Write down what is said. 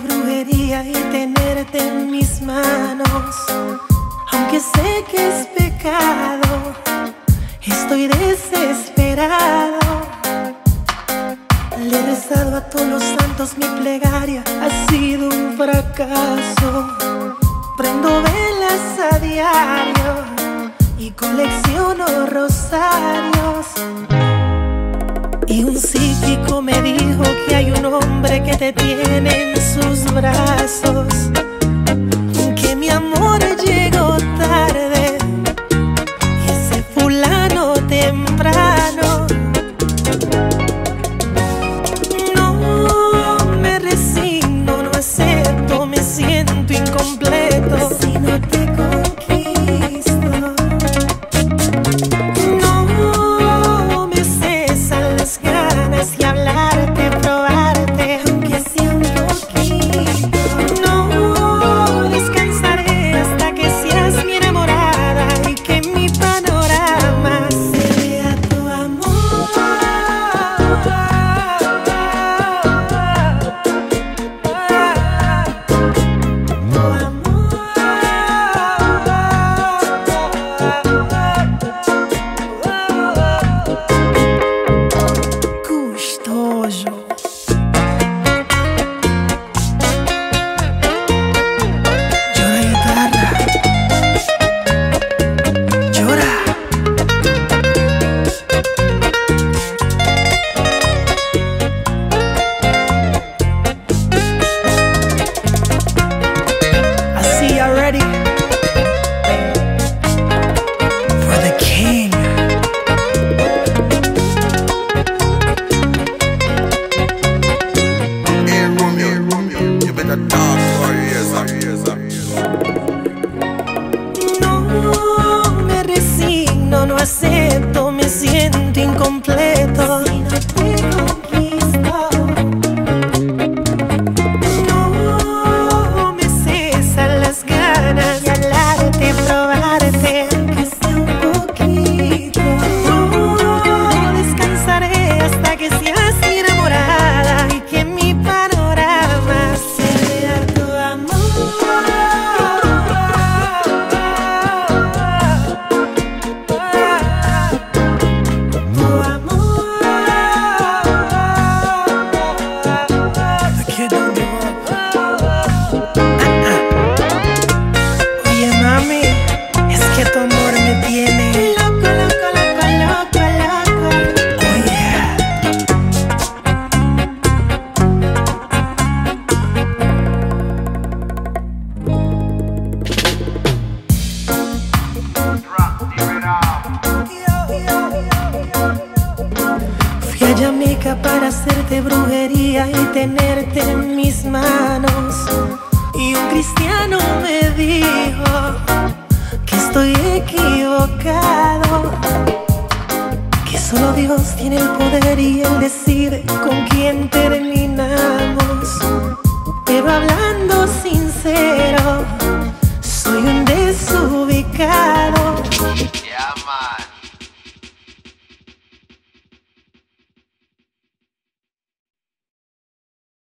brujería y tenerte en mis manos. Aunque sé que es pecado, estoy desesperado. Le he rezado a todos los santos, mi plegaria ha sido un fracaso. Prendo velas a diario y colecciono rosarios. Y un psíquico me que te tiene en sus brazos. No me resigno, no acepto, me siento incompleto. Hacerte brujería y tenerte en mis manos. Y un cristiano me dijo que estoy equivocado. Que solo Dios tiene el poder y Él decide con quién terminamos.